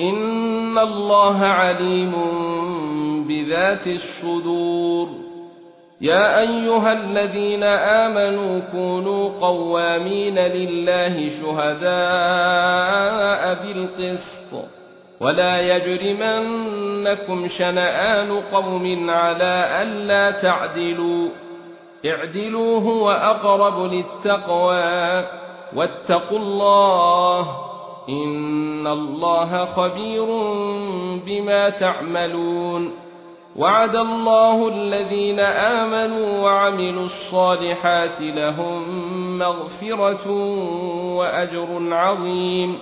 ان الله عليم بذات الصدور يا ايها الذين امنوا كونوا قوامين لله شهداء بالقسط ولا يجرمنكم شنآن قوم على الا تعدلوا اعدلوا هو اقرب للتقوى واتقوا الله ان الله خبير بما تعملون وعد الله الذين امنوا وعملوا الصالحات لهم مغفرة واجر عظيم